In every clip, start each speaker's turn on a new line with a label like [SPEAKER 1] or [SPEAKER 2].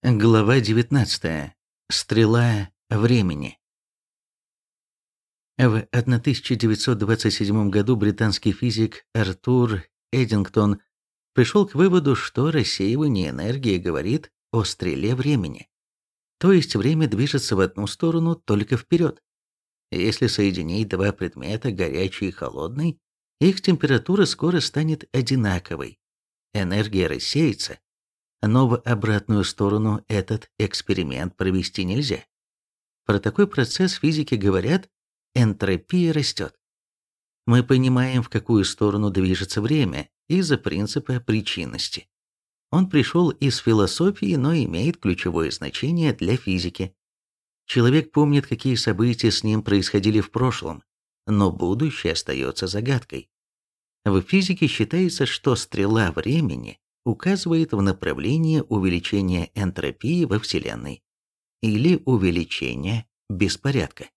[SPEAKER 1] Глава 19. Стрела времени. В 1927 году британский физик Артур Эдингтон пришел к выводу, что рассеивание энергии говорит о стреле времени. То есть время движется в одну сторону только вперед. Если соединить два предмета, горячий и холодный, их температура скоро станет одинаковой. Энергия рассеется, но в обратную сторону этот эксперимент провести нельзя. Про такой процесс физики говорят «энтропия растет». Мы понимаем, в какую сторону движется время из-за принципа причинности. Он пришел из философии, но имеет ключевое значение для физики. Человек помнит, какие события с ним происходили в прошлом, но будущее остается загадкой. В физике считается, что стрела времени указывает в направлении увеличения энтропии во Вселенной или увеличения беспорядка.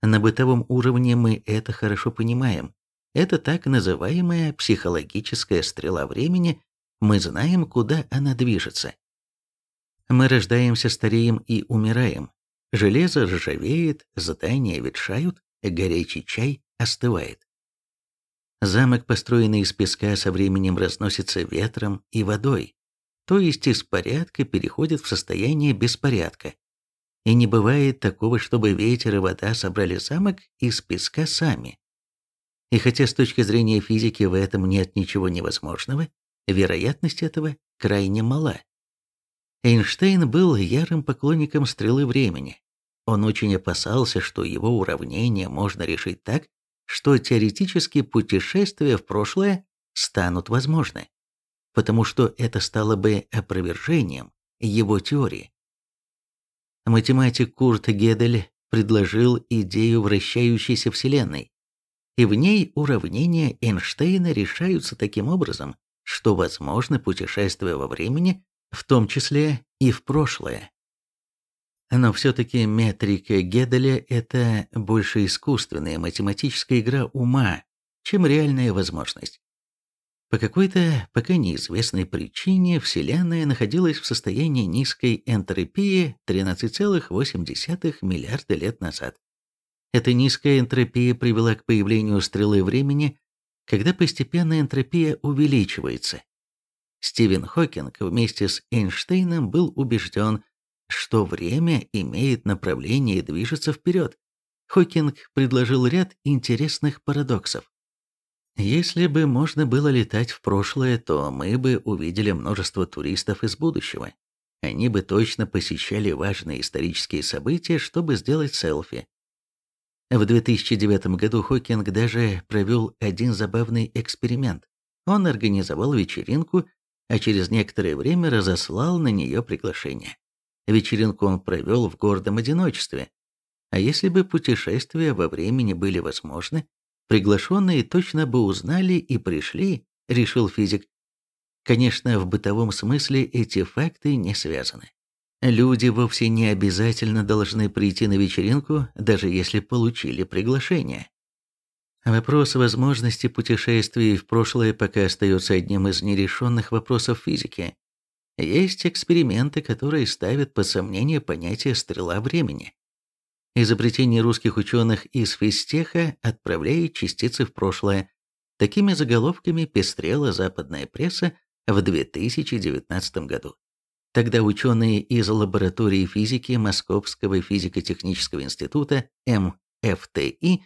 [SPEAKER 1] На бытовом уровне мы это хорошо понимаем. Это так называемая психологическая стрела времени, мы знаем, куда она движется. Мы рождаемся, стареем и умираем. Железо ржавеет, здания ветшают, горячий чай остывает. Замок, построенный из песка, со временем разносится ветром и водой, то есть из порядка переходит в состояние беспорядка. И не бывает такого, чтобы ветер и вода собрали замок из песка сами. И хотя с точки зрения физики в этом нет ничего невозможного, вероятность этого крайне мала. Эйнштейн был ярым поклонником стрелы времени. Он очень опасался, что его уравнение можно решить так, что теоретически путешествия в прошлое станут возможны, потому что это стало бы опровержением его теории. Математик Курт Гедель предложил идею вращающейся Вселенной, и в ней уравнения Эйнштейна решаются таким образом, что возможны путешествия во времени, в том числе и в прошлое. Но все-таки метрика Геделя – это больше искусственная математическая игра ума, чем реальная возможность. По какой-то пока неизвестной причине Вселенная находилась в состоянии низкой энтропии 13,8 миллиарда лет назад. Эта низкая энтропия привела к появлению стрелы времени, когда постепенно энтропия увеличивается. Стивен Хокинг вместе с Эйнштейном был убежден, что время имеет направление и движется вперед. Хокинг предложил ряд интересных парадоксов. Если бы можно было летать в прошлое, то мы бы увидели множество туристов из будущего. Они бы точно посещали важные исторические события, чтобы сделать селфи. В 2009 году Хокинг даже провел один забавный эксперимент. Он организовал вечеринку, а через некоторое время разослал на нее приглашение. Вечеринку он провел в гордом одиночестве. А если бы путешествия во времени были возможны, приглашенные точно бы узнали и пришли, решил физик. Конечно, в бытовом смысле эти факты не связаны. Люди вовсе не обязательно должны прийти на вечеринку, даже если получили приглашение. Вопрос возможности путешествий в прошлое пока остается одним из нерешенных вопросов физики. Есть эксперименты, которые ставят под сомнение понятие «стрела времени». Изобретение русских ученых из физтеха отправляет частицы в прошлое. Такими заголовками пестрела западная пресса в 2019 году. Тогда ученые из лаборатории физики Московского физико-технического института МФТИ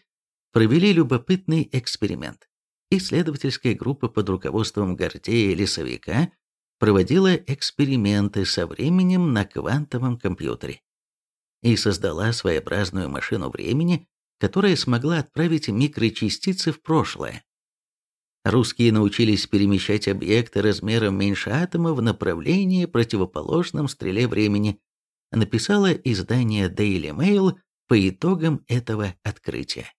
[SPEAKER 1] провели любопытный эксперимент. Исследовательская группа под руководством Гордея Лесовика проводила эксперименты со временем на квантовом компьютере и создала своеобразную машину времени, которая смогла отправить микрочастицы в прошлое. Русские научились перемещать объекты размером меньше атома в направлении, противоположном стреле времени, написала издание Daily Mail по итогам этого открытия.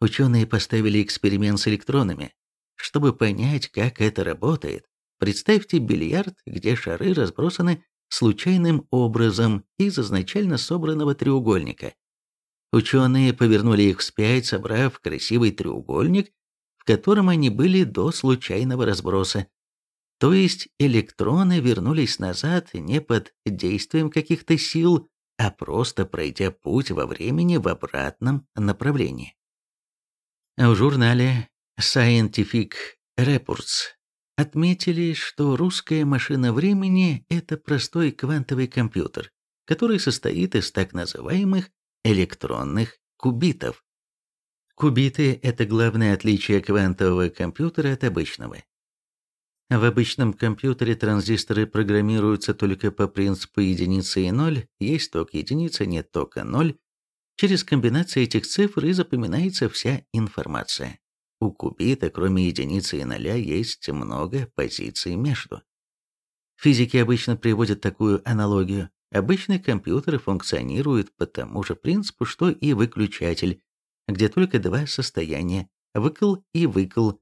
[SPEAKER 1] Ученые поставили эксперимент с электронами. Чтобы понять, как это работает, Представьте бильярд, где шары разбросаны случайным образом из изначально собранного треугольника. Ученые повернули их вспять, собрав красивый треугольник, в котором они были до случайного разброса. То есть электроны вернулись назад не под действием каких-то сил, а просто пройдя путь во времени в обратном направлении. В журнале Scientific Reports отметили, что русская машина времени – это простой квантовый компьютер, который состоит из так называемых электронных кубитов. Кубиты – это главное отличие квантового компьютера от обычного. В обычном компьютере транзисторы программируются только по принципу единицы и ноль, есть ток единица, нет тока ноль. Через комбинацию этих цифр и запоминается вся информация. У кубита, кроме единицы и ноля, есть много позиций между. Физики обычно приводят такую аналогию. Обычный компьютер функционирует по тому же принципу, что и выключатель, где только два состояния – выкл и выкл,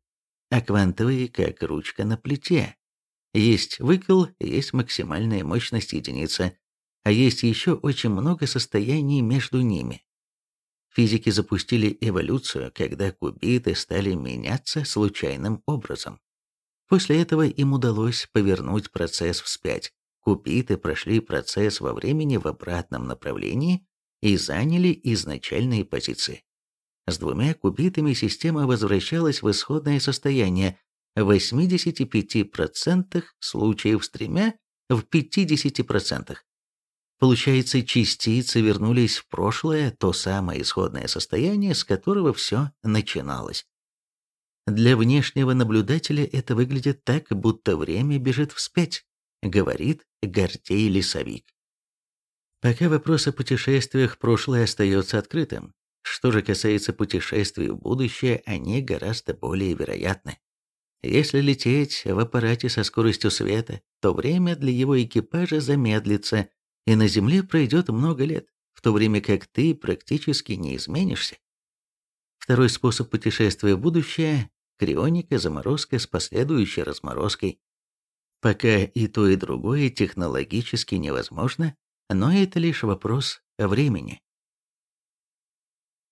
[SPEAKER 1] а квантовые как ручка на плите. Есть выкл, есть максимальная мощность единицы, а есть еще очень много состояний между ними. Физики запустили эволюцию, когда кубиты стали меняться случайным образом. После этого им удалось повернуть процесс вспять. Кубиты прошли процесс во времени в обратном направлении и заняли изначальные позиции. С двумя кубитами система возвращалась в исходное состояние в 85% случаев с тремя в 50%. Получается, частицы вернулись в прошлое, то самое исходное состояние, с которого все начиналось. Для внешнего наблюдателя это выглядит так, будто время бежит вспять, говорит Гордей Лесовик. Пока вопрос о путешествиях в прошлое остается открытым, что же касается путешествий в будущее, они гораздо более вероятны. Если лететь в аппарате со скоростью света, то время для его экипажа замедлится, и на Земле пройдет много лет, в то время как ты практически не изменишься. Второй способ путешествия в будущее – крионика, заморозка с последующей разморозкой. Пока и то, и другое технологически невозможно, но это лишь вопрос времени.